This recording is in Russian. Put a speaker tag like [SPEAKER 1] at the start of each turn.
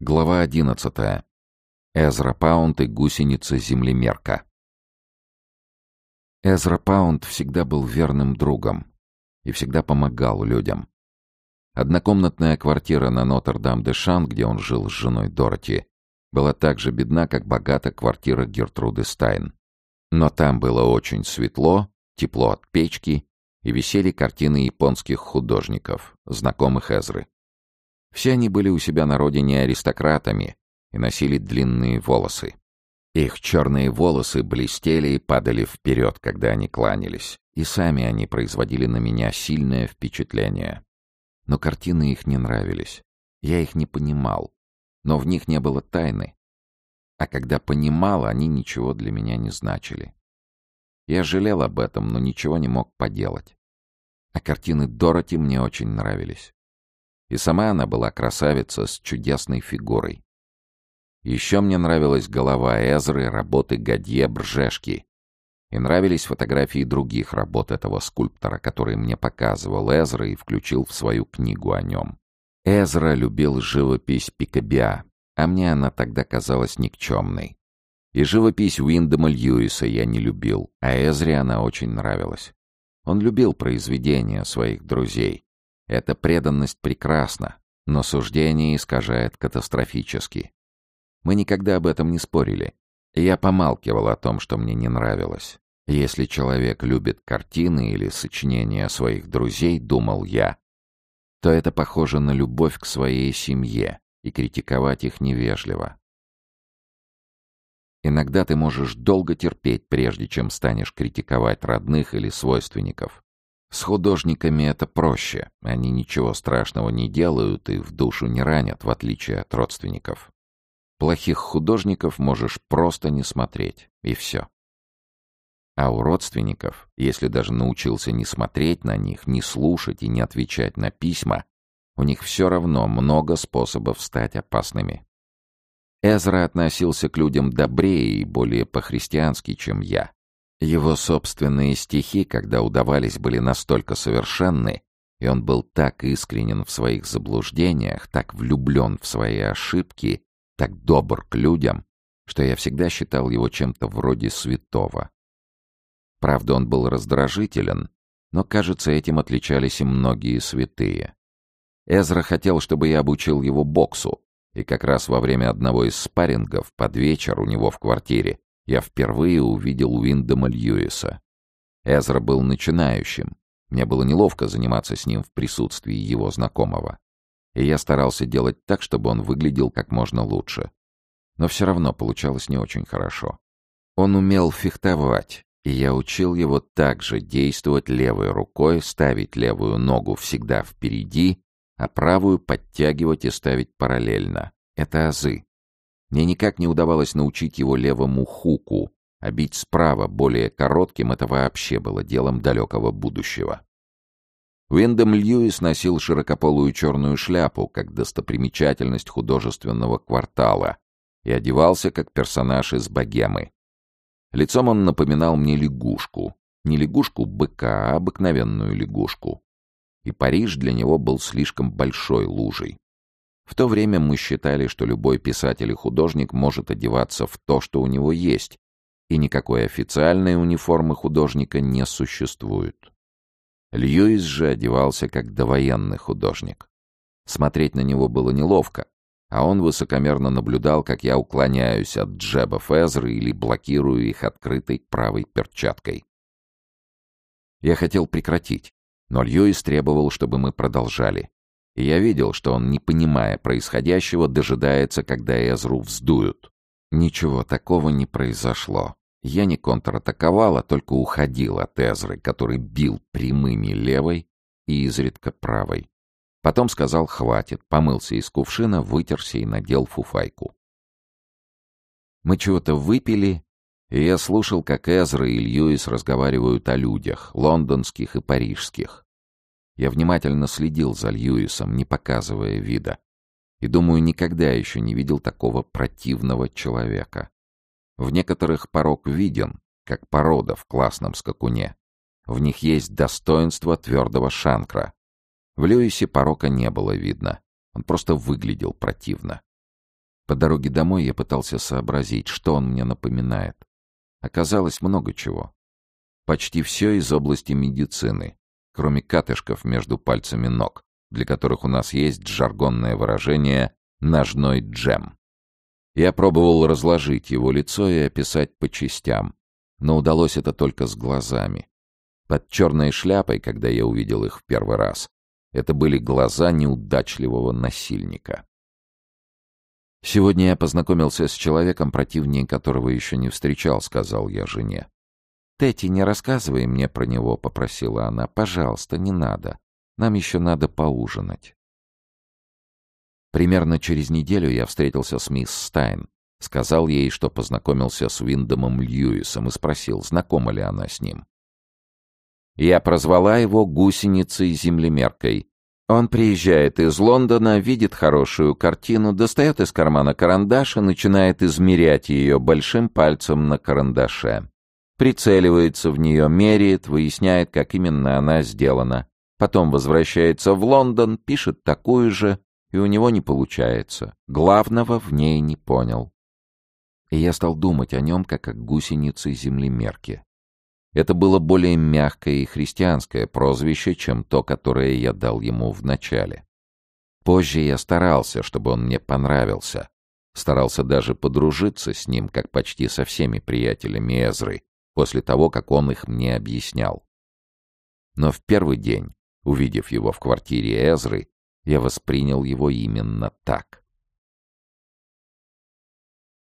[SPEAKER 1] Глава одиннадцатая. Эзра Паунд и гусеница землемерка. Эзра Паунд всегда был верным другом и всегда помогал людям. Однокомнатная квартира на Нотр-Дам-де-Шан, где он жил с женой Дороти, была так же бедна, как богата квартира Гертруды Стайн. Но там было очень светло, тепло от печки, и висели картины японских художников, знакомых Эзры. Все они были у себя на родине аристократами и носили длинные волосы. Их черные волосы блестели и падали вперед, когда они кланялись, и сами они производили на меня сильное впечатление. Но картины их не нравились. Я их не понимал, но в них не было тайны. А когда понимал, они ничего для меня не значили. Я жалел об этом, но ничего не мог поделать. А картины Дороти мне очень нравились. И сама она была красавица с чудесной фигурой. Еще мне нравилась голова Эзры, работы Гадье Бржешки. И нравились фотографии других работ этого скульптора, которые мне показывал Эзра и включил в свою книгу о нем. Эзра любил живопись Пикабиа, а мне она тогда казалась никчемной. И живопись Уиндема Льюиса я не любил, а Эзре она очень нравилась. Он любил произведения своих друзей, эта преданность прекрасна, но суждение искажает катастрофически. Мы никогда об этом не спорили. Я помалкивал о том, что мне не нравилось. Если человек любит картины или сочинения своих друзей, думал я, то это похоже на любовь к своей семье, и критиковать их невежливо. Иногда ты можешь долго терпеть, прежде чем станешь критиковать родных или свойственников. С художниками это проще. Они ничего страшного не делают и в душу не ранят, в отличие от родственников. Плохих художников можешь просто не смотреть, и все. А у родственников, если даже научился не смотреть на них, не слушать и не отвечать на письма, у них все равно много способов стать опасными. Эзра относился к людям добрее и более по-христиански, чем я. Его собственные стихи, когда удавались, были настолько совершенны, и он был так искренен в своих заблуждениях, так влюблен в свои ошибки, так добр к людям, что я всегда считал его чем-то вроде святого. Правда, он был раздражителен, но, кажется, этим отличались и многие святые. Эзра хотел, чтобы я обучил его боксу, и как раз во время одного из спаррингов под вечер у него в квартире я впервые увидел Уиндома Льюиса. Эзра был начинающим. Мне было неловко заниматься с ним в присутствии его знакомого. И я старался делать так, чтобы он выглядел как можно лучше. Но все равно получалось не очень хорошо. Он умел фехтовать, и я учил его также действовать левой рукой, ставить левую ногу всегда впереди, а правую подтягивать и ставить параллельно. Это азы. Мне никак не удавалось научить его левому хуку, а бить справа более коротким — это вообще было делом далекого будущего. Уиндом Льюис носил широкополую черную шляпу, как достопримечательность художественного квартала, и одевался как персонаж из богемы. Лицом он напоминал мне лягушку. Не лягушку-быка, а обыкновенную лягушку. И Париж для него был слишком большой лужей. В то время мы считали, что любой писатель и художник может одеваться в то, что у него есть, и никакой официальной униформы художника не существует. Льюис же одевался как довоенный художник. Смотреть на него было неловко, а он высокомерно наблюдал, как я уклоняюсь от джебов Эзры или блокирую их открытой правой перчаткой. Я хотел прекратить, но Льюис требовал, чтобы мы продолжали. И я видел, что он, не понимая происходящего, дожидается, когда Эзру вздуют. Ничего такого не произошло. Я не контратаковал, а только уходил от Эзры, который бил прямыми левой и изредка правой. Потом сказал «хватит», помылся из кувшина, вытерся и надел фуфайку. Мы чего-то выпили, и я слушал, как Эзра и Льюис разговаривают о людях, лондонских и парижских. Я внимательно следил за Льюисом, не показывая вида. И, думаю, никогда еще не видел такого противного человека. В некоторых порог виден, как порода в классном скакуне. В них есть достоинство твердого шанкра. В Льюисе порока не было видно. Он просто выглядел противно. По дороге домой я пытался сообразить, что он мне напоминает. Оказалось много чего. Почти все из области медицины, кроме катышков между пальцами ног, для которых у нас есть жаргонное выражение «ножной джем». Я пробовал разложить его лицо и описать по частям, но удалось это только с глазами. Под черной шляпой, когда я увидел их в первый раз, это были глаза неудачливого насильника. «Сегодня я познакомился с человеком, противнее которого еще не встречал», — сказал я жене. «Тетти, не рассказывай мне про него», — попросила она. «Пожалуйста, не надо. Нам еще надо поужинать». Примерно через неделю я встретился с мисс Стайн. Сказал ей, что познакомился с Виндомом Льюисом и спросил, знакома ли она с ним. Я прозвала его гусеницей-землемеркой, он приезжает из Лондона, видит хорошую картину, достает из кармана карандаш и начинает измерять ее большим пальцем на карандаше. Прицеливается в нее, меряет, выясняет, как именно она сделана. Потом возвращается в Лондон, пишет такую же, и у него не получается. Главного в ней не понял. И я стал думать о нем, как о гусенице-землемерке. Это было более мягкое и христианское прозвище, чем то, которое я дал ему в начале. Позже я старался, чтобы он мне понравился. Старался даже подружиться с ним, как почти со всеми приятелями Эзры, после того, как он их мне объяснял. Но в первый день, увидев его в квартире Эзры, я воспринял его именно так.